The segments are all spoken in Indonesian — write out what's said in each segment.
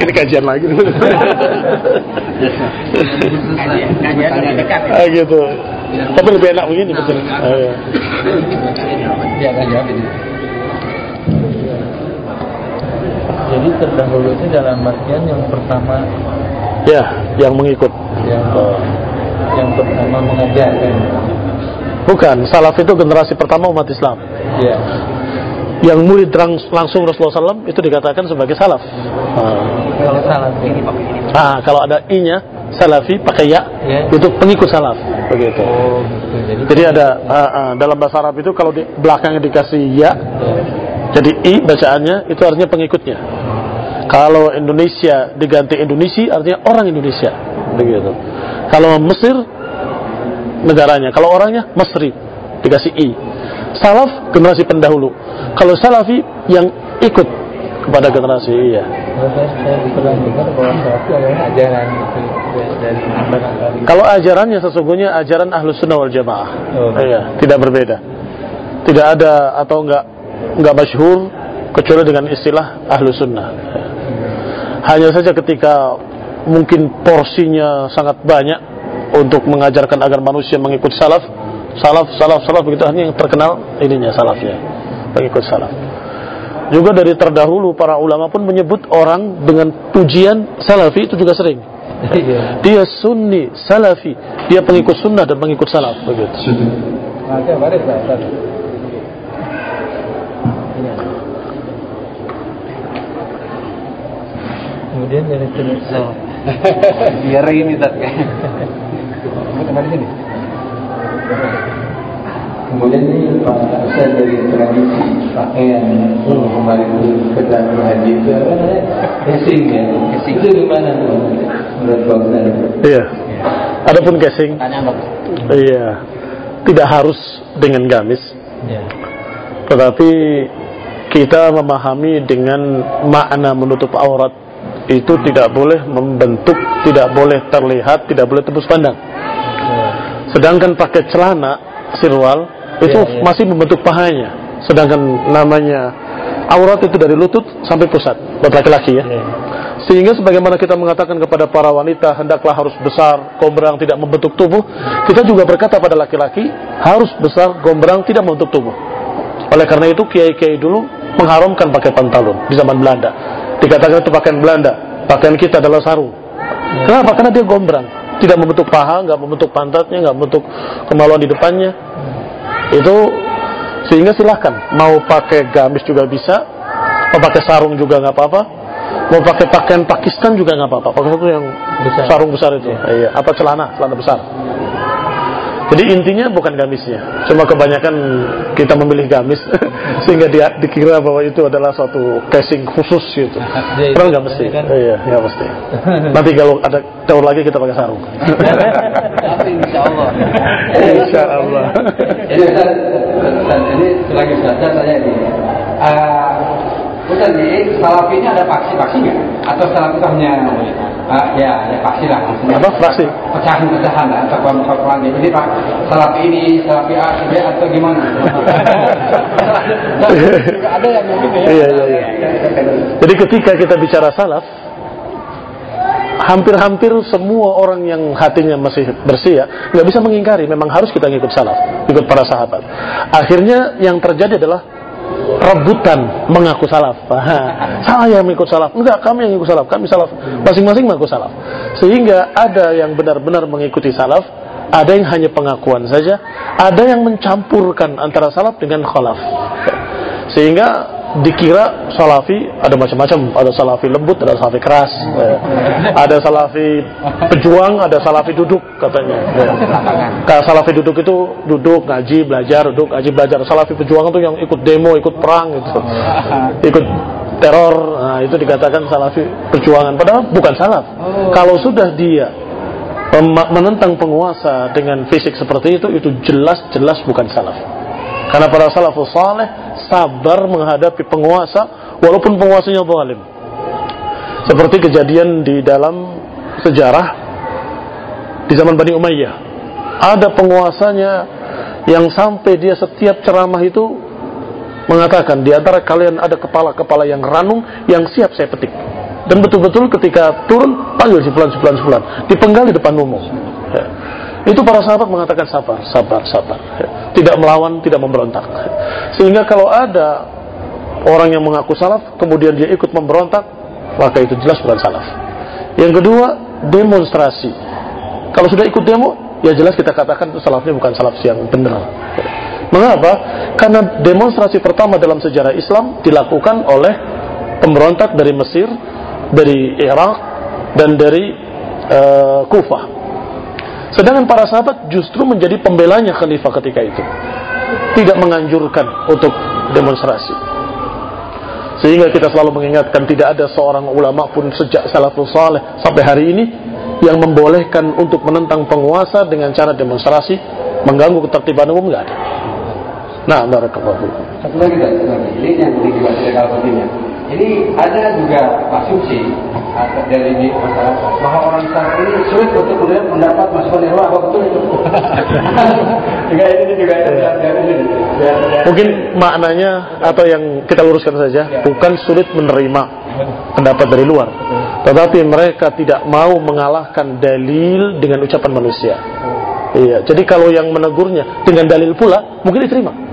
Ini kajian lagi. Kajian dekat. ah, gitu. Tapi lebih enak begini betul. Ah, iya. Dia akan jawab ini. Jadi terdahulu itu dalam artian yang pertama Ya, yang mengikut. yang Oh. yang pertama mengajarkan. Bukan, salaf itu generasi pertama umat Islam. Ya. Yang murid lang- langsung Rasulullah SAW itu dikatakan sebagai salaf. Kalau salah ini Ah, kalau ada i-nya salafi pakai ya, Ya. itu pengikut salaf. Begitu. Oh, gitu. Jadi, Jadi ada ah, ah, dalam bahasa Arab itu kalau di belakangnya dikasih ya, ya. jadi i bacaannya itu artinya pengikutnya. Kalau Indonesia diganti Indonesia artinya orang Indonesia. Begitu. Kalau Mesir negaranya, kalau orangnya Mesri dikasih i. Salaf generasi pendahulu. Kalau Salafi yang ikut kepada generasi iya. Kalau ajarannya sesungguhnya ajaran ahlus sunnah wal jamaah. Oh. Iya, tidak berbeda. Tidak ada atau enggak enggak masyhur kecuali dengan istilah ahlus sunnah. Hanya saja ketika mungkin porsinya sangat banyak untuk mengajarkan agar manusia mengikut salaf, salaf, salaf, salaf begitu hanya yang terkenal ininya salafnya, pengikut salaf. Juga dari terdahulu para ulama pun menyebut orang dengan pujian salafi itu juga sering. Iya. Dia sunni, salafi, dia pengikut sunnah dan pengikut salaf begitu. Kemudian dari terus Biar ini tak. kembali sini. Kemudian ini Pak Ustaz dari tradisi pakaian hmm. kembali ke dalam haji itu apa namanya? Casing ya. Casing. Itu gimana menurut Pak Ustaz? Iya. Adapun casing, iya, tidak harus dengan gamis, Ya. tetapi kita memahami dengan makna menutup aurat itu tidak boleh membentuk, tidak boleh terlihat, tidak boleh tembus pandang. Sedangkan pakai celana sirwal itu Iya, iya. masih membentuk pahanya. Sedangkan namanya aurat itu dari lutut sampai pusat buat laki-laki ya. Iya. Sehingga sebagaimana kita mengatakan kepada para wanita hendaklah harus besar, gombrang tidak membentuk tubuh, kita juga berkata pada laki-laki harus besar, gombrang tidak membentuk tubuh. Oleh karena itu kiai-kiai dulu mengharamkan pakai pantalon di zaman Belanda. Dikatakan itu pakaian Belanda, pakaian kita adalah sarung. Kenapa? Karena dia gombrang, tidak membentuk paha, nggak membentuk pantatnya, nggak membentuk kemaluan di depannya. Itu sehingga silahkan mau pakai gamis juga bisa, mau pakai sarung juga nggak apa-apa, mau pakai pakaian Pakistan juga nggak apa-apa. Pakai itu yang Besar. sarung besar itu, iya. Apa celana, celana besar. Jadi intinya bukan gamisnya, cuma kebanyakan kita memilih gamis sehingga dia dikira bahwa itu adalah suatu casing khusus gitu. Padahal itu nggak mesti. kan- Iya, nggak mesti. Nanti kalau ada jauh lagi kita pakai sarung. Tapi insya Allah. Insya Allah. Ini selagi Ustaz, saya tanya ini. Uh, Ustaz, ini salaf ini ada faksi-faksi nggak? Atau hanya uh, ya, ya faksi lah maksudnya. Apa fraksi? Pecahan-pecahan lah, atau kelompok-kelompok Jadi Pak, salaf ini, salaf A, B, atau gimana? Juga ada yang begitu ya. Iya, iya, iya. Jadi ketika kita bicara salaf, hampir-hampir semua orang yang hatinya masih bersih ya, nggak bisa mengingkari, memang harus kita ngikut salaf, ikut para sahabat. Akhirnya yang terjadi adalah rebutan mengaku salaf. Saya yang mengikut salaf, enggak kami yang ikut salaf, kami salaf, masing-masing mengaku salaf. Sehingga ada yang benar-benar mengikuti salaf, ada yang hanya pengakuan saja, ada yang mencampurkan antara salaf dengan khalaf. Sehingga dikira salafi ada macam-macam. Ada salafi lembut ada salafi keras ya. ada salafi pejuang ada salafi duduk katanya ya. Salafi duduk itu duduk ngaji belajar duduk ngaji belajar. Salafi pejuang itu yang ikut demo ikut perang gitu. Ikut teror nah, itu dikatakan salafi perjuangan. Padahal bukan salaf. Kalau sudah dia menentang penguasa dengan fisik seperti itu itu jelas-jelas bukan salaf karena para salafus saleh sabar menghadapi penguasa walaupun penguasanya zalim. Seperti kejadian di dalam sejarah di zaman Bani Umayyah. Ada penguasanya yang sampai dia setiap ceramah itu mengatakan di antara kalian ada kepala-kepala yang ranum yang siap saya petik. Dan betul-betul ketika turun panggil si fulan, si fulan, si fulan. Dipenggal di depan umum. Itu para sahabat mengatakan sabar, sabar, sabar. Tidak melawan, tidak memberontak. Sehingga kalau ada orang yang mengaku salaf, kemudian dia ikut memberontak, maka itu jelas bukan salaf. Yang kedua, demonstrasi. Kalau sudah ikut demo, ya jelas kita katakan itu salafnya bukan salaf yang benar. Mengapa? Karena demonstrasi pertama dalam sejarah Islam dilakukan oleh pemberontak dari Mesir dari Irak dan dari uh, Kufah. Sedangkan para sahabat justru menjadi pembelanya khalifah ketika itu. Tidak menganjurkan untuk demonstrasi. Sehingga kita selalu mengingatkan tidak ada seorang ulama pun sejak salafus saleh sampai hari ini yang membolehkan untuk menentang penguasa dengan cara demonstrasi mengganggu ketertiban umum nggak ada. Nah, barakallahu Satu lagi, satu lagi. Ini yang kalah pentingnya ini ada juga asumsi dari masyarakat bahwa orang Islam ini sulit untuk kemudian mendapat masukan yang apa betul itu? juga ini juga itu. Mungkin maknanya atau yang kita luruskan saja ya. bukan sulit menerima pendapat dari luar, tetapi mereka tidak mau mengalahkan dalil dengan ucapan manusia. Iya, jadi kalau yang menegurnya dengan dalil pula mungkin diterima.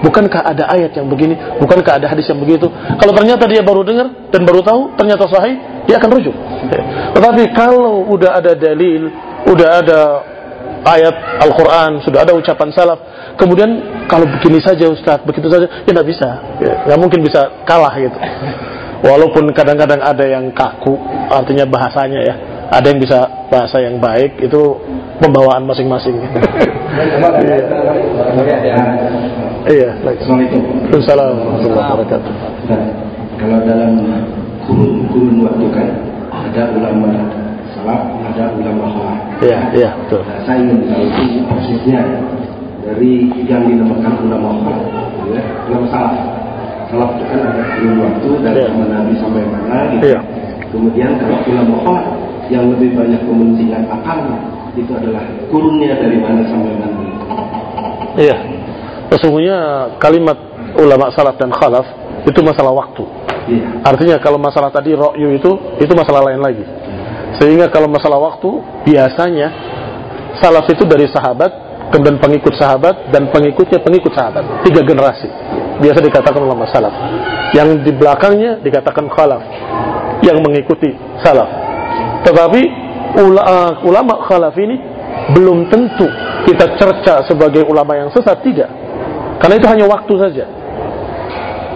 Bukankah ada ayat yang begini? Bukankah ada hadis yang begitu? Kalau ternyata dia baru dengar dan baru tahu, ternyata sahih, dia akan rujuk. Tetapi kalau udah ada dalil, udah ada ayat Al-Quran, sudah ada ucapan salaf, kemudian kalau begini saja Ustaz, begitu saja, ya nggak bisa. Ya, nggak mungkin bisa kalah gitu. Walaupun kadang-kadang ada yang kaku, artinya bahasanya ya, ada yang bisa bahasa yang baik, itu pembawaan masing-masing. Iya, Assalamualaikum. Assalamualaikum wabarakatuh. Kalau dalam kurun-kurun waktu kan ada ulama salaf, ada ulama khalaf. Iya, iya, betul. Nah, saya ingin tahu itu persisnya dari yang dinamakan ulama khalaf, ya, ulama salaf. Salaf itu kan ada kurun waktu dari yeah. zaman Nabi sampai mana gitu. Yeah. Kemudian kalau ulama khalaf yang lebih banyak kepentingan akal itu adalah kurunnya dari mana sampai mana. Iya. Sesungguhnya kalimat ulama salaf dan khalaf itu masalah waktu. Iya. Artinya kalau masalah tadi rokyu itu itu masalah lain lagi. Sehingga kalau masalah waktu biasanya salaf itu dari sahabat kemudian pengikut sahabat dan pengikutnya pengikut sahabat tiga generasi biasa dikatakan ulama salaf yang di belakangnya dikatakan khalaf yang mengikuti salaf tetapi ulama khalaf ini belum tentu kita cerca sebagai ulama yang sesat tidak. Karena itu hanya waktu saja.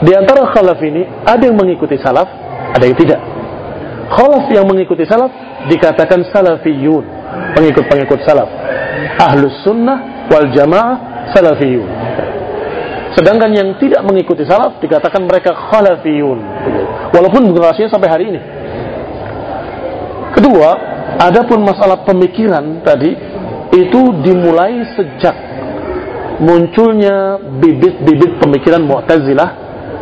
Di antara khalaf ini ada yang mengikuti salaf, ada yang tidak. Khalaf yang mengikuti salaf dikatakan salafiyun, pengikut-pengikut salaf. Ahlus sunnah wal jamaah salafiyun. Sedangkan yang tidak mengikuti salaf dikatakan mereka khalafiyun. Walaupun generasinya sampai hari ini. Kedua, adapun masalah pemikiran tadi itu dimulai sejak munculnya bibit-bibit pemikiran Mu'tazilah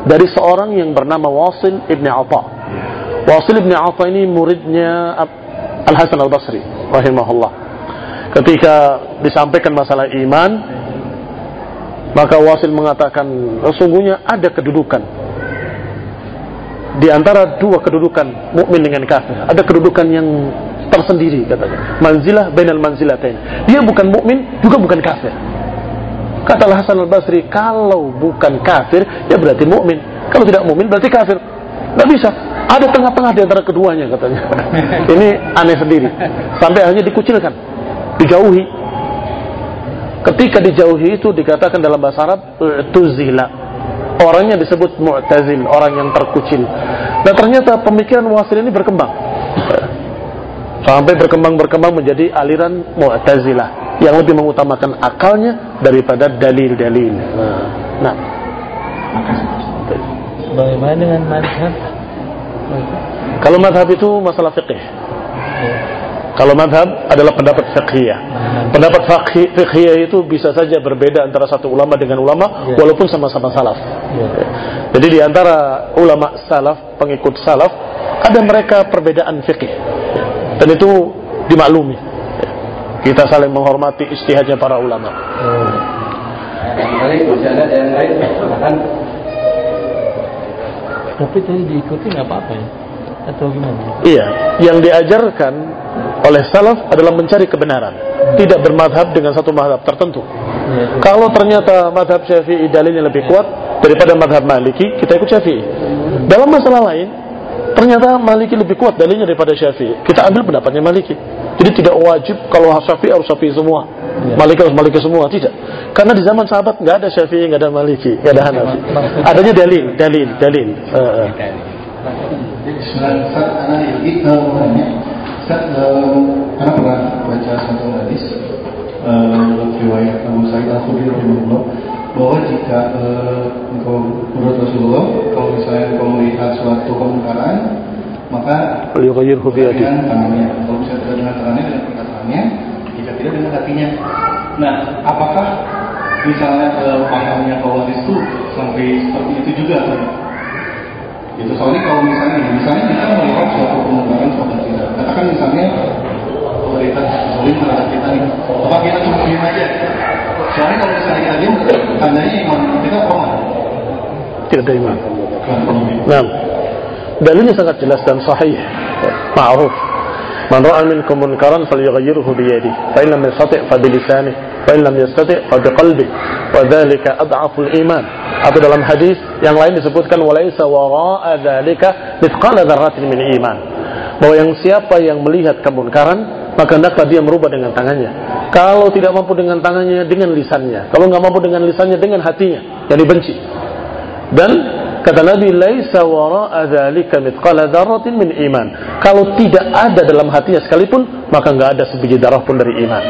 dari seorang yang bernama Wasil ibn Atta. Wasil ibn Atta ini muridnya Al Hasan Al Basri, rahimahullah. Ketika disampaikan masalah iman, maka Wasil mengatakan sesungguhnya ada kedudukan di antara dua kedudukan mukmin dengan kafir ada kedudukan yang tersendiri katanya. Manzilah bainal manzilatain. Dia bukan mukmin juga bukan kafir. Kata Hasan al Basri kalau bukan kafir ya berarti mukmin. Kalau tidak mukmin berarti kafir. Nggak bisa. Ada tengah-tengah di antara keduanya katanya. Ini aneh sendiri. Sampai akhirnya dikucilkan. Dijauhi. Ketika dijauhi itu dikatakan dalam bahasa Arab tuzila orangnya disebut mu'tazil, orang yang terkucil. Dan ternyata pemikiran wasil ini berkembang. Sampai berkembang-berkembang menjadi aliran mu'tazilah yang lebih mengutamakan akalnya daripada dalil-dalil. Nah. Bagaimana dengan madhab? Kalau madhab itu masalah fikih. Kalau madhab adalah pendapat fiqhiyah. Pendapat fiqhiyah itu bisa saja berbeda antara satu ulama dengan ulama, ya. walaupun sama-sama salaf. Ya. Jadi di antara ulama salaf, pengikut salaf, ada mereka perbedaan fikih. Dan itu dimaklumi. Kita saling menghormati istihadnya para ulama. Tapi tadi diikuti nggak apa-apa ya? Atau gimana? Iya, yang diajarkan oleh salaf adalah mencari kebenaran, tidak bermadhab dengan satu madhab tertentu. Iya, itu. Kalau ternyata madhab syafi'i dalilnya lebih kuat daripada madhab maliki, kita ikut syafi'i. Dalam masalah lain, ternyata maliki lebih kuat dalilnya daripada syafi'i. Kita ambil pendapatnya maliki. Jadi tidak wajib kalau syafi'i harus syafi'i semua. Maliki harus maliki semua, tidak. Karena di zaman sahabat nggak ada syafi'i, nggak ada maliki, nggak ada hanafi. Adanya dalil, dalil, dalil. Eh, eh. Uh, uh, karena pernah baca satu hadis uh, riwayat Abu Sa'id Al Khudri rahimahullah bahwa jika uh, engkau menurut Rasulullah kalau misalnya engkau melihat suatu kemungkaran maka dengan tangannya kalau bisa tidak dengan tangannya dengan perkataannya jika tidak dengan hatinya nah apakah misalnya uh, pahamnya kawaris itu sampai seperti itu juga tidak? Itu soalnya kalau misalnya, misalnya kita melihat suatu kemungkaran suatu tidak, katakan misalnya pemerintah zolim terhadap kita nih, apa kita cuma diam aja? Soalnya kalau misalnya diam, tandanya iman kita koma. Tidak ada iman. Nah, dalilnya sangat jelas dan sahih. Ma'ruf. Man ra'a minkum munkaran falyughayyirhu bi yadihi, fa in lam yastati' fa bi lisanihi, fa in lam yastati' fa bi qalbihi, wa dhalika adhafu al-iman. Atau dalam hadis yang lain disebutkan walaisa wara'a dzalika mithqala dzarratin min iman. Bahwa yang siapa yang melihat kemunkaran maka hendaklah dia merubah dengan tangannya. Kalau tidak mampu dengan tangannya, dengan lisannya. Kalau nggak mampu dengan lisannya, dengan hatinya yang dibenci. Dan kata Nabi, "Laisa wara'a min iman." Kalau tidak ada dalam hatinya sekalipun, maka nggak ada sebiji darah pun dari iman.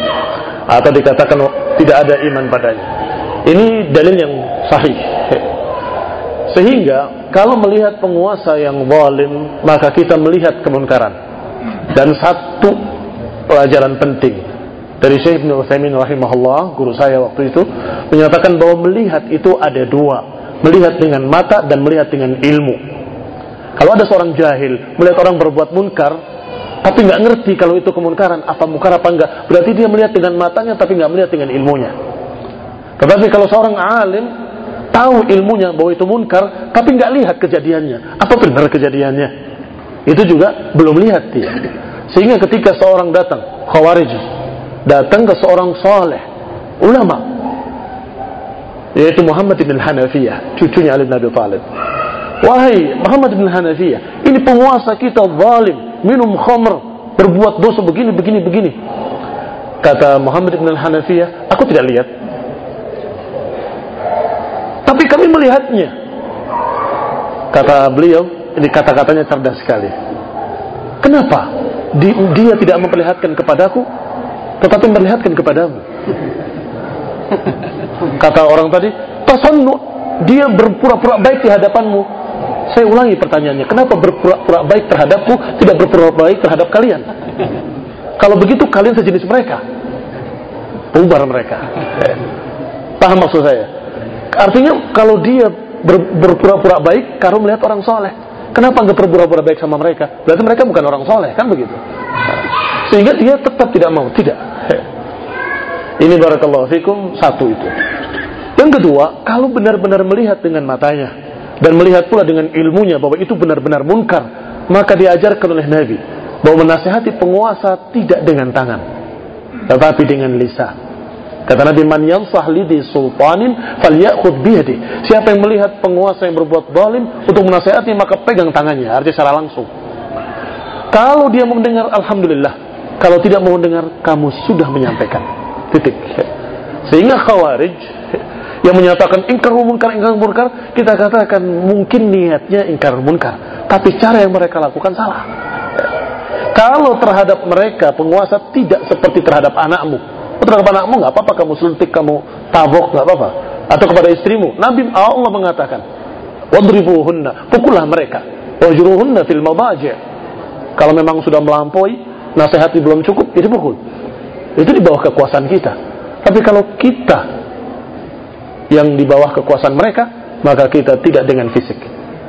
Atau dikatakan tidak ada iman padanya. Ini dalil yang sahih. Sehingga kalau melihat penguasa yang zalim, maka kita melihat kemunkaran. Dan satu pelajaran penting dari Syekh Ibn Uthaymin rahimahullah, guru saya waktu itu, menyatakan bahwa melihat itu ada dua. Melihat dengan mata dan melihat dengan ilmu. Kalau ada seorang jahil melihat orang berbuat munkar, tapi nggak ngerti kalau itu kemunkaran, apa munkar apa enggak, berarti dia melihat dengan matanya tapi nggak melihat dengan ilmunya. Tetapi kalau seorang alim tahu ilmunya bahwa itu munkar, tapi nggak lihat kejadiannya, apa benar kejadiannya? Itu juga belum lihat dia. Sehingga ketika seorang datang, khawarij, datang ke seorang soleh, ulama, yaitu Muhammad bin Hanafiyah, cucunya Ali bin Abi. Wahai Muhammad bin Hanafiyah, ini penguasa kita zalim, minum khamr, berbuat dosa begini, begini, begini. Kata Muhammad bin Hanafiyah, aku tidak lihat. Tapi kami melihatnya. Kata beliau, ini kata-katanya cerdas sekali. Kenapa? Di- Dia tidak memperlihatkan kepadaku, tetapi memperlihatkan kepadamu. Kata orang tadi, tasannu, dia berpura-pura baik di hadapanmu. Saya ulangi pertanyaannya, kenapa berpura-pura baik terhadapku, tidak berpura-pura baik terhadap kalian? Kalau begitu kalian sejenis mereka. Bubar mereka. Paham maksud saya? Artinya kalau dia ber- berpura-pura baik kalau melihat orang soleh. Kenapa nggak berpura-pura baik sama mereka? Berarti mereka bukan orang soleh, kan begitu? Sehingga dia tetap tidak mau, tidak. Ini barakallahu fikum satu itu. Yang kedua, kalau benar-benar melihat dengan matanya dan melihat pula dengan ilmunya bahwa itu benar-benar munkar, maka diajarkan oleh Nabi bahwa menasihati penguasa tidak dengan tangan, tetapi dengan lisan. Kata Nabi, "Man yansah lidi sultanin falyakhudh biyadi." Siapa yang melihat penguasa yang berbuat zalim untuk menasihati maka pegang tangannya, artinya secara langsung. Kalau dia mau mendengar alhamdulillah, kalau tidak mau mendengar kamu sudah menyampaikan. Titik. Sehingga khawarij yang menyatakan ingkar munkar ingkar munkar kita katakan mungkin niatnya ingkar munkar tapi cara yang mereka lakukan salah kalau terhadap mereka penguasa tidak seperti terhadap anakmu terhadap anakmu nggak apa-apa kamu suntik kamu tabok nggak apa-apa atau kepada istrimu Nabi Allah mengatakan wadribuhunna pukullah mereka wajruhunna fil madaji' kalau memang sudah melampaui nasihati belum cukup jadi pukul itu di bawah kekuasaan kita tapi kalau kita yang di bawah kekuasaan mereka, maka kita tidak dengan fisik,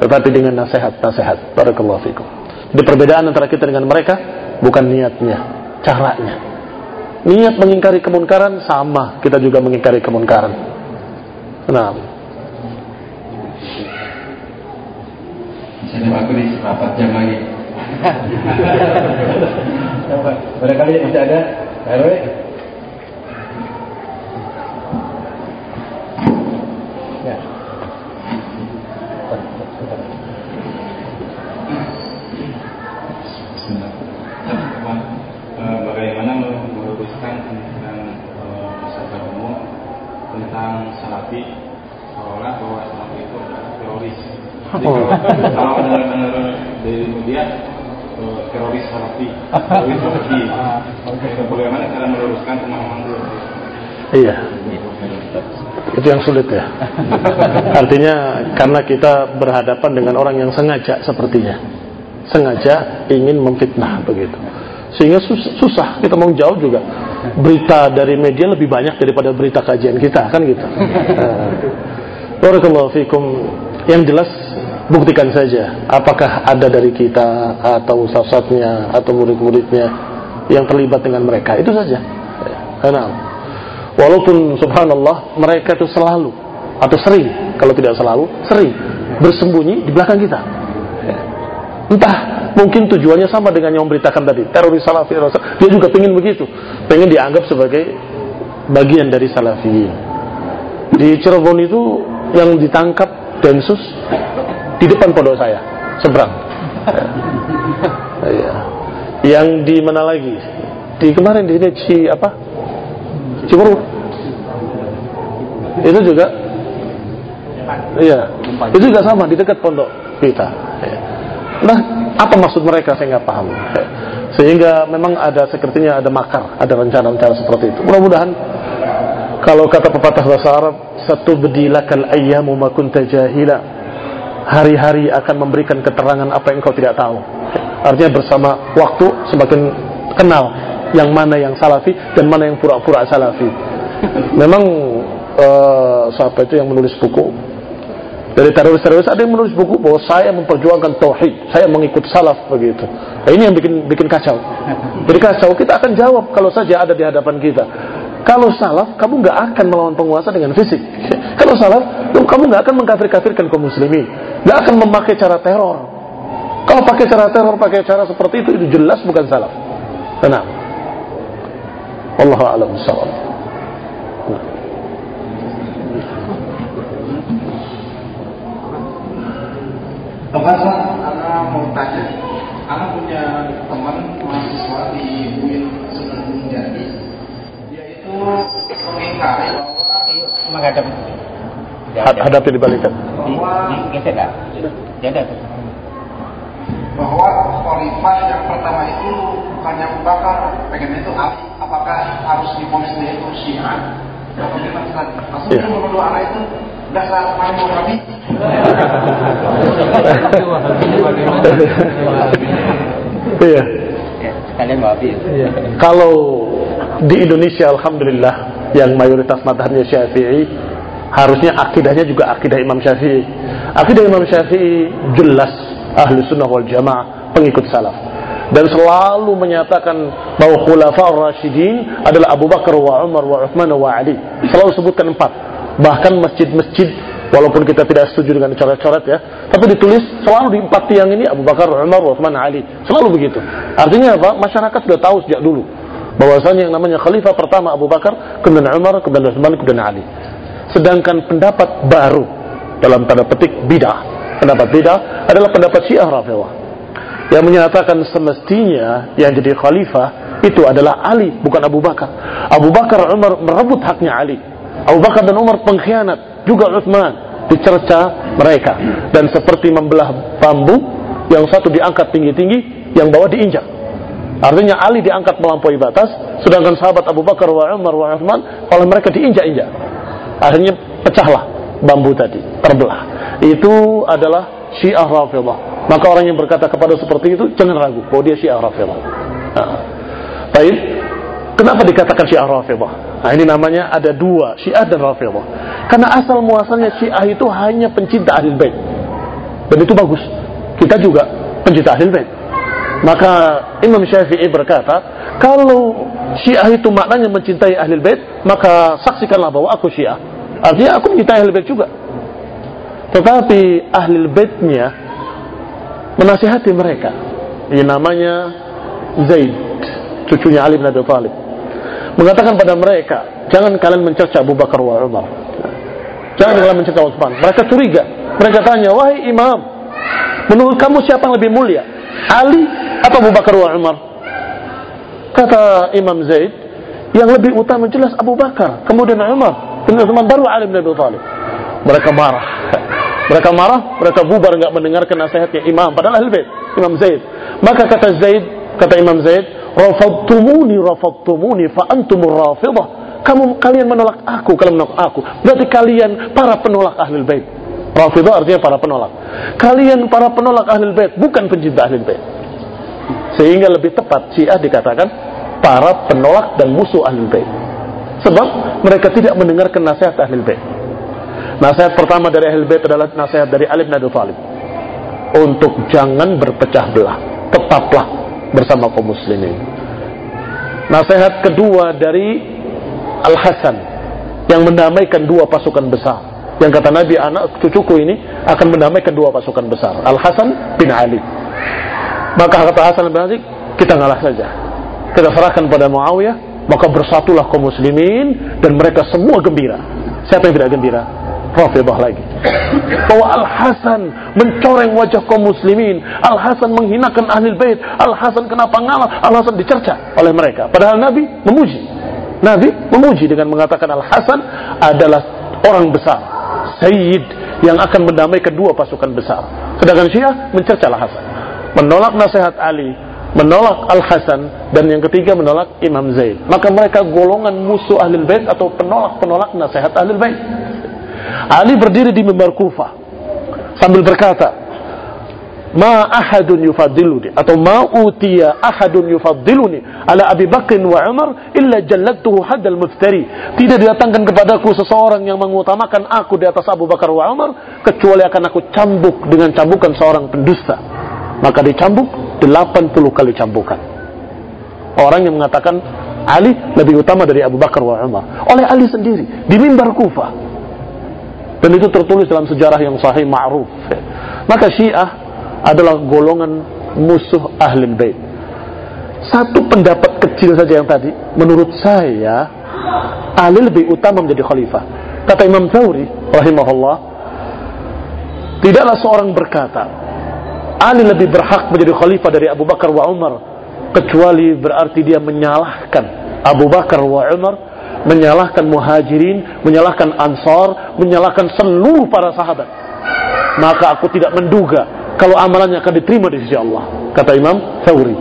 tetapi dengan nasihat-nasihat. Barakallahu fikum. Di perbedaan antara kita dengan mereka bukan niatnya, caranya. Niat mengingkari kemunkaran sama, kita juga mengingkari kemunkaran. Nah, Saya aku di rapat jam lagi. Barangkali masih ada RW. Ya. Eh, bagaimana meluruskan tentang eh, masyarakat umum tentang salafi seolah bahwa salafi itu adalah teroris. Jadi Oh. kalau- kalau dengar-dengar dari media eh, teroris salafi, teroris salafi. Bagaimana cara meluruskan pemahaman itu? iya. Itu yang sulit ya. Artinya karena kita berhadapan dengan orang yang sengaja sepertinya. Sengaja ingin memfitnah begitu. Sehingga sus- susah kita mau jauh juga. Berita dari media lebih banyak daripada berita kajian kita kan gitu. Eh, Barakallahu fikum. Yang jelas buktikan saja apakah ada dari kita atau ustaznya atau murid-muridnya yang terlibat dengan mereka. Itu saja. Ya, Karena Walaupun subhanallah mereka itu selalu atau sering, kalau tidak selalu, sering bersembunyi di belakang kita. Ya. Entah mungkin tujuannya sama dengan yang memberitakan tadi, teroris salafi, dia juga pengen begitu, pengen dianggap sebagai bagian dari salafi. Di Cirebon itu yang ditangkap Densus di depan pondok saya, seberang. Ya. Ya. Yang di mana lagi? Di kemarin di Ci apa? Ciburu. Itu juga Iya, itu juga sama di dekat pondok kita. Ya. Nah, apa maksud mereka saya nggak paham. Sehingga memang ada sepertinya ada makar, ada rencana-rencana seperti itu. Mudah-mudahan kalau kata pepatah bahasa Arab, satu bedilakal ayyamu ma kunta jahila. Hari-hari akan memberikan keterangan apa yang kau tidak tahu. Artinya bersama waktu semakin kenal yang mana yang salafi dan mana yang pura-pura salafi. Memang eh, siapa itu yang menulis buku dari teroris-teroris ada yang menulis buku bahwa saya memperjuangkan tauhid, saya mengikut salaf begitu. Nah, ini yang bikin bikin kacau. Jadi kacau kita akan jawab kalau saja ada di hadapan kita. Kalau salaf, kamu nggak akan melawan penguasa dengan fisik. Kalau salaf, kamu nggak akan mengkafir-kafirkan kaum muslimin, nggak akan memakai cara teror. Kalau pakai cara teror, pakai cara seperti itu, itu jelas bukan salaf. Tenang. Allah a'lam bishawab. Teman Ana mau tanya, Ana punya teman mahasiswa di UIN Sunan Jati. Dia itu mengingkari bahwa menghadap Had- Hadapi dibalikan. bahwa geser dah jadi bahwa khalifah yang pertama itu bukannya Abu Bakar, pengen itu Ali. Apakah harus diponis dia itu Syiah? Atau gimana Ustaz? Maksudnya Iya. menuduh Allah itu dasar Wahabi. Iya. ya, sekalian wabi Kalau di Indonesia Alhamdulillah yang mayoritas madhabnya Syafi'i harusnya akidahnya juga akidah Imam Syafi'i. Akidah Imam Syafi'i jelas ahli sunnah wal jamaah pengikut salaf dan selalu menyatakan bahwa khulafa rasyidin adalah Abu Bakar wa Umar wa Uthman wa Ali. Selalu sebutkan empat. Bahkan masjid-masjid walaupun kita tidak setuju dengan coret-coret ya, tapi ditulis selalu di empat tiang ini Abu Bakar, Umar, Uthman, Ali. Selalu begitu. Artinya apa? Masyarakat sudah tahu sejak dulu bahwasanya yang namanya khalifah pertama Abu Bakar, kemudian Umar, kemudian Uthman, kemudian Ali. Sedangkan pendapat baru dalam tanda petik bidah, pendapat bidah adalah pendapat Syiah Rafidhah yang menyatakan semestinya yang jadi khalifah itu adalah Ali bukan Abu Bakar. Abu Bakar Umar merebut haknya Ali. Abu Bakar dan Umar pengkhianat, juga Uthman dicerca mereka dan seperti membelah bambu yang satu diangkat tinggi-tinggi, yang bawah diinjak. Artinya Ali diangkat melampaui batas, sedangkan sahabat Abu Bakar wa Umar wa Uthman oleh mereka diinjak-injak. Akhirnya pecahlah bambu tadi, terbelah. Itu adalah Syiah Rafidhah. Maka orang yang berkata kepada seperti itu jangan ragu bahwa dia Syiah Rafidhah. Nah. Baik, kenapa dikatakan Syiah Rafidhah? Nah, ini namanya ada dua, Syiah dan Rafidhah. Karena asal muasalnya Syiah itu hanya pencinta Ahlul Bait. Dan itu bagus. Kita juga pencinta Ahlul Bait. Maka Imam Syafi'i berkata, kalau Syiah itu maknanya mencintai Ahlul Bait, maka saksikanlah bahwa aku Syiah. Artinya aku mencintai ahli bait juga. Tetapi ahli baitnya menasihati mereka. Ini namanya Zaid, cucunya Ali bin Abi Thalib. Mengatakan pada mereka, jangan kalian mencerca Abu Bakar wa Umar. Jangan kalian mencerca Utsman. Mereka curiga. Mereka tanya, wahai imam, menurut kamu siapa yang lebih mulia? Ali atau Abu Bakar wa Umar? Kata Imam Zaid, yang lebih utama jelas Abu Bakar, kemudian Umar, kemudian Utsman baru Ali bin Abi Thalib. Mereka marah. Mereka marah, mereka bubar nggak mendengarkan nasihatnya imam padahal ahli bait, Imam Zaid. Maka kata Zaid, kata Imam Zaid, "Rafadtumuni rafadtumuni fa antumur rafidah." Kamu kalian menolak aku, kalian menolak aku. Berarti kalian para penolak ahli bait. Rafidah artinya para penolak. Kalian para penolak ahli bait, bukan pencinta ahli bait. Sehingga lebih tepat Syiah dikatakan para penolak dan musuh ahli bait. Sebab mereka tidak mendengarkan nasihat ahli bait. Nasihat pertama dari Ahlul Bait adalah nasihat dari Ali bin Abi untuk jangan berpecah belah, tetaplah bersama kaum muslimin. Nasihat kedua dari Al Hasan yang mendamaikan dua pasukan besar. Yang kata Nabi anak cucuku ini akan mendamaikan dua pasukan besar. Al Hasan bin Ali. Maka kata Hasan bin Ali kita ngalah saja. Kita serahkan pada Muawiyah, maka bersatulah kaum muslimin dan mereka semua gembira. Siapa yang tidak gembira? Rafidah lagi. Bahwa Al-Hasan mencoreng wajah kaum muslimin. Al-Hasan menghinakan ahli bait. Al-Hasan kenapa ngalah? Al-Hasan dicerca oleh mereka. Padahal Nabi memuji. Nabi memuji dengan mengatakan Al-Hasan adalah orang besar. Sayyid yang akan mendamai kedua pasukan besar. Sedangkan Syiah mencerca Al-Hasan. Menolak nasihat Ali. Menolak Al-Hasan. Dan yang ketiga menolak Imam Zaid. Maka mereka golongan musuh ahli bait atau penolak-penolak nasihat ahli bait. Ali berdiri di mimbar Kufah sambil berkata, "Ma ahadun yufadiluni atau ma utiya ahadun yufadiluni ala Abi Bakr wa Umar illa jalladtuhu haddal muftari." Tidak didatangkan kepadaku seseorang yang mengutamakan aku di atas Abu Bakar wa Umar kecuali akan aku cambuk dengan cambukan seorang pendusta. Maka dicambuk 80 kali cambukan. Orang yang mengatakan Ali lebih utama dari Abu Bakar wa Umar oleh Ali sendiri di mimbar Kufah. Dan itu tertulis dalam sejarah yang sahih ma'ruf. Maka Syiah adalah golongan musuh ahli bait. Satu pendapat kecil saja yang tadi, menurut saya Ali lebih utama menjadi khalifah. Kata Imam Thawri rahimahullah, tidaklah seorang berkata Ali lebih berhak menjadi khalifah dari Abu Bakar wa Umar kecuali berarti dia menyalahkan Abu Bakar wa Umar menyalahkan muhajirin, menyalahkan ansar, menyalahkan seluruh para sahabat. Maka aku tidak menduga kalau amalannya akan diterima di sisi Allah. Kata Imam Thawri.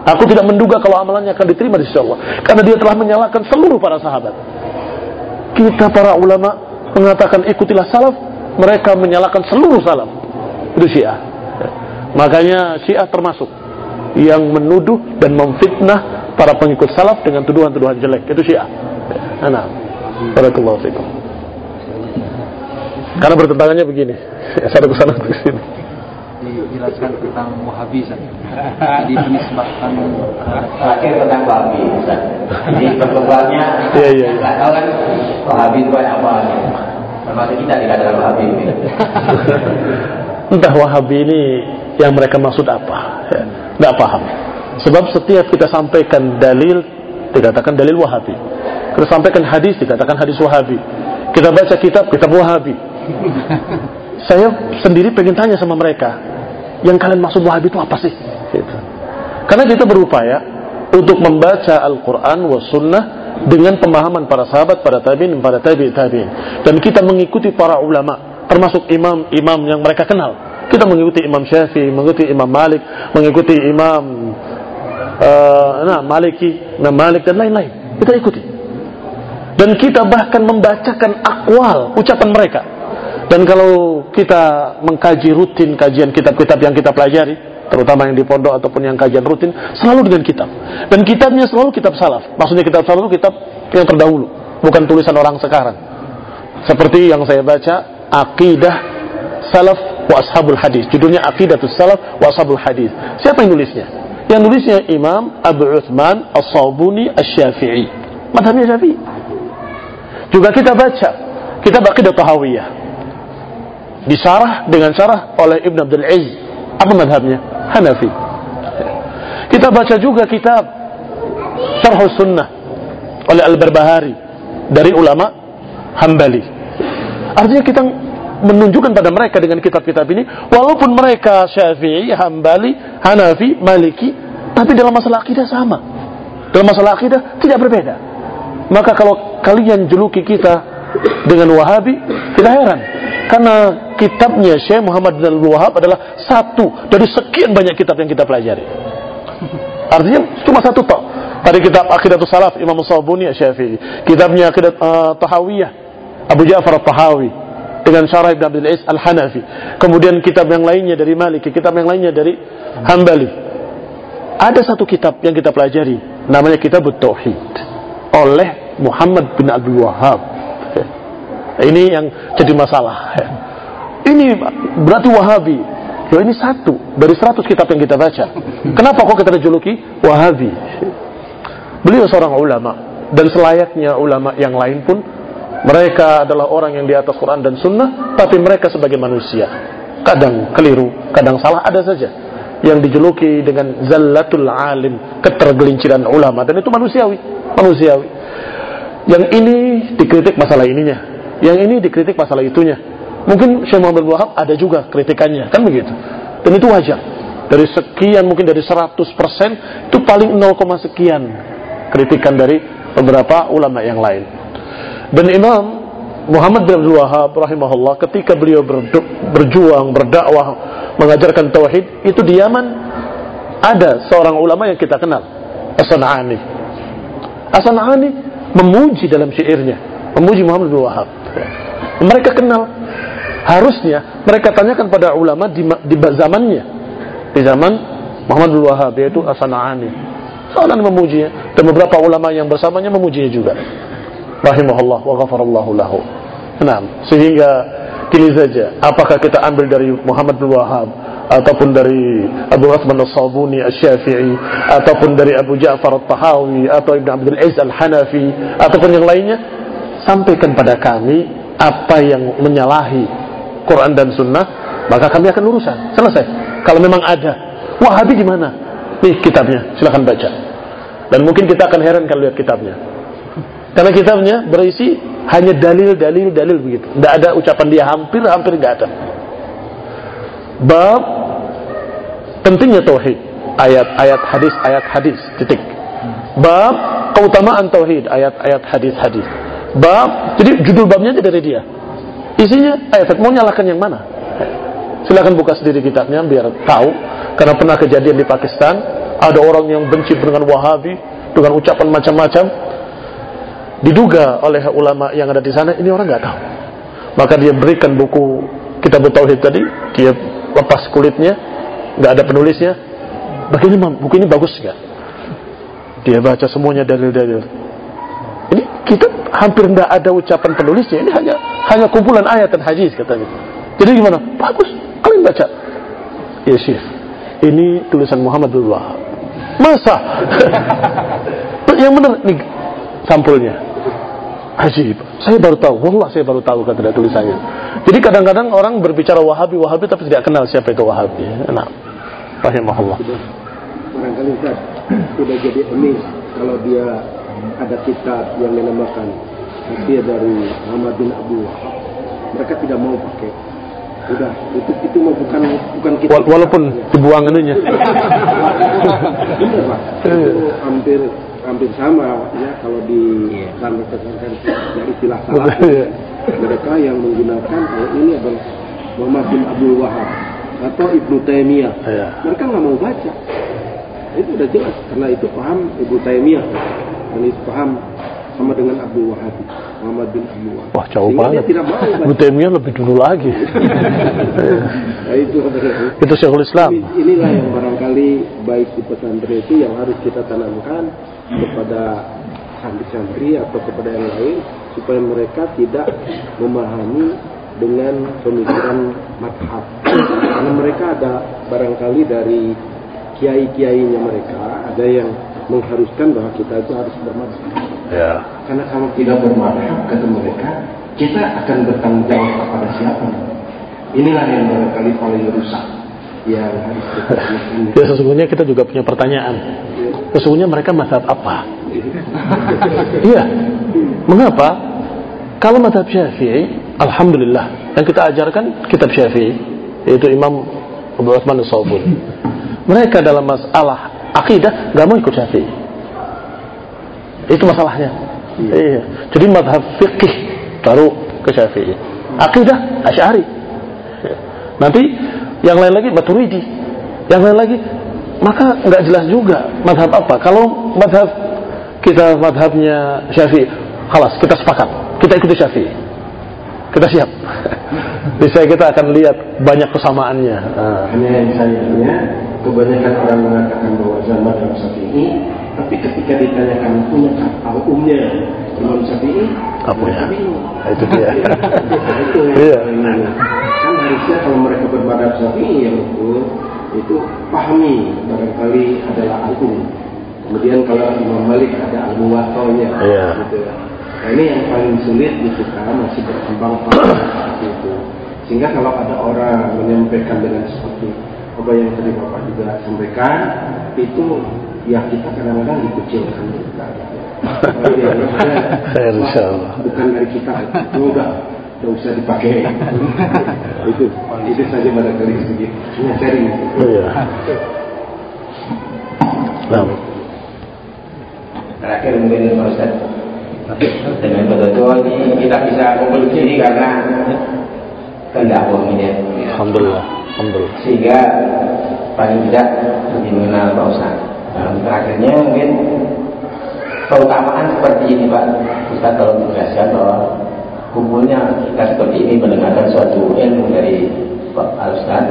Aku tidak menduga kalau amalannya akan diterima di sisi Allah. Karena dia telah menyalahkan seluruh para sahabat. Kita para ulama mengatakan ikutilah salaf, mereka menyalahkan seluruh salaf. Itu syiah. Makanya syiah termasuk yang menuduh dan memfitnah para pengikut salaf dengan tuduhan-tuduhan jelek. Itu Syiah. Nah, barakallahu fikum. Karena bertentangannya begini. Satu ke sana ke sini. Dijelaskan tentang Wahabi, Jadi dinisbahkan terakhir tentang Wahabi, Jadi perkembangannya, Iya, iya, iya. nggak tahu kan Wahabi itu banyak apa? Termasuk kita dikatakan Wahabi. Entah Wahabi ini yang mereka maksud apa. Ya, Nggak paham. Sebab setiap kita sampaikan dalil, dikatakan dalil Wahabi. Kita sampaikan hadis, dikatakan hadis Wahabi. Kita baca kitab, kitab Wahabi. Saya sendiri pengen tanya sama mereka, yang kalian maksud Wahabi itu apa sih? Gitu. Karena kita berupaya untuk membaca Al-Quran wa Sunnah dengan pemahaman para sahabat, para tabiin, para tabi tabiin, dan kita mengikuti para ulama, termasuk imam-imam yang mereka kenal. Kita mengikuti Imam Syafi'i, mengikuti Imam Malik, mengikuti Imam uh, nah, Maliki, Imam Malik dan lain-lain. Kita ikuti. Dan kita bahkan membacakan akwal, ucapan mereka. Dan kalau kita mengkaji rutin kajian kitab-kitab yang kita pelajari, terutama yang di pondok ataupun yang kajian rutin, selalu dengan kitab. Dan kitabnya selalu kitab salaf. Maksudnya kitab salaf itu kitab yang terdahulu, bukan tulisan orang sekarang. Seperti yang saya baca, Aqidah Salaf wa Ashabul Hadis. Judulnya Aqidatus Salaf wa Ashabul Hadis. Siapa yang nulisnya? Yang nulisnya Imam Abu Uthman As-Sabuni As-Syafi'i. Madhabnya Syafi'i. Juga kita baca kitab Aqidah Tahawiyah. Disarah dengan syarah oleh Ibn Abdul Aziz. Apa madhabnya? Hanafi. Kita baca juga kitab Syarh Sunnah oleh Al-Barbahari dari ulama Hambali. Artinya kita menunjukkan pada mereka dengan kitab-kitab ini, walaupun mereka Syafi'i, Hambali, Hanafi, Maliki, tapi dalam masalah akidah sama. Dalam masalah akidah tidak berbeda. Maka kalau kalian juluki kita dengan Wahabi, tidak heran. Karena kitabnya Syekh Muhammad bin Abdul Wahab adalah satu dari sekian banyak kitab yang kita pelajari. Artinya cuma satu tok. Tadi kitab Aqidatul Salaf Imam Sabuni Syafi'i. Kitabnya Aqidat uh, Tahawiyah Abu Ja'far Tahawi dengan syarah Ibn Abdul Aziz Al-Hanafi. Kemudian kitab yang lainnya dari Maliki, kitab yang lainnya dari Hambali. Ada satu kitab yang kita pelajari namanya Kitab Tauhid oleh Muhammad bin Abdul Wahab ini yang jadi masalah. Ini berarti Wahabi. Loh ini satu dari seratus kitab yang kita baca. Kenapa kok kita juluki Wahabi? Beliau seorang ulama dan selayaknya ulama yang lain pun mereka adalah orang yang di atas Quran dan Sunnah, tapi mereka sebagai manusia kadang keliru, kadang salah ada saja yang dijuluki dengan zallatul alim, ketergelinciran ulama dan itu manusiawi, manusiawi. Yang ini dikritik masalah ininya, yang ini dikritik masalah itunya. Mungkin Syekh Muhammad Wahab ada juga kritikannya, kan begitu. Dan itu wajar. Dari sekian, mungkin dari 100% itu paling 0, sekian kritikan dari beberapa ulama yang lain. Dan Imam Muhammad bin Abdul Wahab rahimahullah ketika beliau berjuang, berdakwah, mengajarkan tauhid, itu di Yaman ada seorang ulama yang kita kenal, As-San'ani. As-San'ani memuji dalam syairnya, memuji Muhammad bin Wahab. Mereka kenal. Harusnya mereka tanyakan pada ulama di, di zamannya. Di zaman Muhammad bin Wahab yaitu As-Sana'ani. Seorang memujinya dan beberapa ulama yang bersamanya memujinya juga. Rahimahullah wa ghafarallahu lahu. Nah, sehingga kini saja apakah kita ambil dari Muhammad bin Wahab ataupun dari Abu Uthman As-Sabuni Asy-Syafi'i ataupun dari Abu Ja'far At-Tahawi atau Ibn Abdul Aziz Al-Hanafi ataupun yang lainnya sampaikan pada kami apa yang menyalahi Quran dan Sunnah, maka kami akan luruskan. Selesai. Kalau memang ada, Wahabi gimana? Nih kitabnya, silahkan baca. Dan mungkin kita akan heran kalau lihat kitabnya. Karena kitabnya berisi hanya dalil-dalil dalil begitu. Tidak ada ucapan dia hampir-hampir nggak ada. Bab pentingnya tauhid, ayat-ayat hadis, ayat hadis, titik. Bab keutamaan tauhid, ayat-ayat hadis hadis. Bab, jadi judul babnya aja dari dia. Isinya ayat mau nyalakan yang mana? Silakan buka sendiri kitabnya biar tahu. Karena pernah kejadian di Pakistan, ada orang yang benci dengan Wahabi dengan ucapan macam-macam. Diduga oleh ulama yang ada di sana, ini orang nggak tahu. Maka dia berikan buku Kitab Tauhid tadi, dia lepas kulitnya, nggak ada penulisnya. Bagaimana buku ini bagus nggak? Dia baca semuanya dalil-dalil. Ini kita hampir tidak ada ucapan penulisnya. Ini hanya hanya kumpulan ayat dan hadis katanya. Jadi gimana? Bagus. Kalian baca. Ya. Ini tulisan Muhammad bin. Masa? yang benar nih sampulnya. Ajib. Saya baru tahu. Wallah saya baru tahu kata dia tulisannya. Jadi kadang-kadang orang berbicara Wahabi, Wahabi tapi tidak kenal siapa itu Wahabi. Nah, rahimahullah. Barangkali Ustaz, sudah jadi emis kalau dia ada kitab yang dinamakan Hasil dari Muhammad bin Abu Wahab. Mereka tidak mau pakai. Udah, itu itu mau bukan bukan kitab. Walaupun dibuang ininya. Benar Pak. Itu hampir hampir sama ya kalau di sana pesantren ya istilah salah. Mereka yang menggunakan kalau ini adalah Muhammad bin Abdul Wahab atau Ibnu Taimiyah. Mereka nggak mau baca. Itu udah jelas karena itu paham Ibnu Taimiyah. Dan itu paham sama dengan Abdul Wahab Muhammad bin Abdul Wahab. Wah jauh Sehingga banget. tidak mau Ibnu Taimiyah lebih dulu lagi. Nah, itu itu Syekhul Islam. Ini- inilah yang barangkali baik di pesantren itu yang harus kita tanamkan kepada santri-santri atau kepada yang lain supaya mereka tidak memahami dengan pemikiran madhab. Karena mereka ada barangkali dari kiai-kiainya mereka ada yang mengharuskan bahwa kita itu harus bermadhab. Ya. Karena kalau tidak bermadhab kata mereka kita akan bertanggung jawab kepada siapa? Inilah yang barangkali paling rusak Ya sesungguhnya kita juga punya pertanyaan. Sesungguhnya mereka mazhab apa? Iya. Mengapa? Kalau mazhab Syafi'i, alhamdulillah yang kita ajarkan kitab Syafi'i yaitu Imam Abu Utsman As-Sabuni. Mereka dalam masalah akidah nggak mau ikut Syafi'i. Itu masalahnya. Iya. Jadi mazhab fikih baru ke Syafi'i. Akidah Asy'ari. Nanti yang lain lagi Maturidi. Yang lain lagi maka nggak jelas juga madhab apa. Kalau madhab kita madhabnya Syafi'i, halas kita sepakat, kita ikuti Syafi'i. Kita siap. Bisa kita akan lihat banyak kesamaannya. Nah. Hanya yang sayangnya kebanyakan orang mengatakan bahwa zaman Imam Syafi'i, tapi ketika ditanyakan punya apa umumnya Imam Syafi'i, Apa ya? Itu dia. itu yang Iya. Harusnya kalau mereka bermadhab Syafi'i yang betul itu pahami barangkali adalah al-um. Kemudian kalau Imam Malik ada al-muwatta'nya Iya. gitu. Nah, ini yang paling sulit di kita masih berkembang paham seperti itu. Sehingga kalau ada orang menyampaikan dengan seperti apa yang tadi Bapak juga sampaikan itu ya kita kadang-kadang dikucilkan "Wah, insyaallah." bukan dari kita, oh, enggak, enggak usah dipakai. itu itu saja barangkali sedikit hanya sharing. Iya. Nah, Terakhir mungkin Pak Ustaz Dengan betul-betul ini kita bisa kumpul di sini karena kehendak ya. alhamdulillah. Alhamdulillah. Sehingga paling tidak lebih mengenal Pak Ustaz Nah, terakhirnya mungkin keutamaan seperti ini Pak Ustaz kalau menjelaskan bahwa kumpulnya kita seperti ini mendengarkan suatu ilmu dari Pak Al Ustaz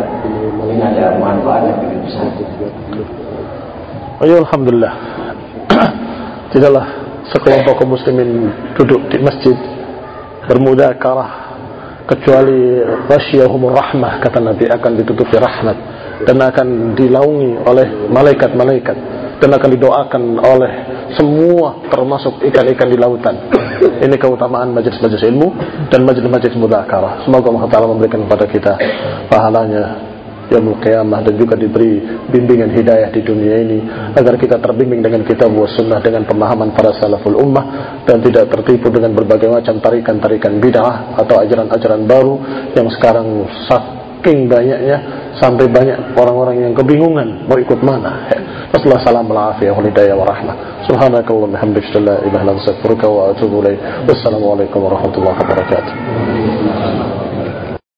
mungkin ada manfaat yang lebih besar. Ya Alhamdulillah. Tidaklah sekelompok kaum muslimin duduk di masjid bermudakarah kecuali ghasyiyahumur rahmah kata Nabi akan ditutupi rahmat dan akan dilaungi oleh malaikat-malaikat dan akan didoakan oleh semua termasuk ikan-ikan di lautan. Ini keutamaan majelis-majelis ilmu dan majelis-majelis mudakarah. Semoga Allah Taala memberikan kepada kita pahalanya Yaumul Qiyamah dan juga diberi bimbingan hidayah di dunia ini agar kita terbimbing dengan kitab wa sunnah dengan pemahaman para salaful ummah dan tidak tertipu dengan berbagai macam tarikan-tarikan bid'ah atau ajaran-ajaran baru yang sekarang saking banyaknya sampai banyak orang-orang yang kebingungan mau ikut mana. وصلى سلام العافية والهداية ورحمة سبحانك اللهم وبحمدك لا إله إلا أنت أستغفرك وأتوب إليك. والسلام عليكم ورحمة الله وبركاته.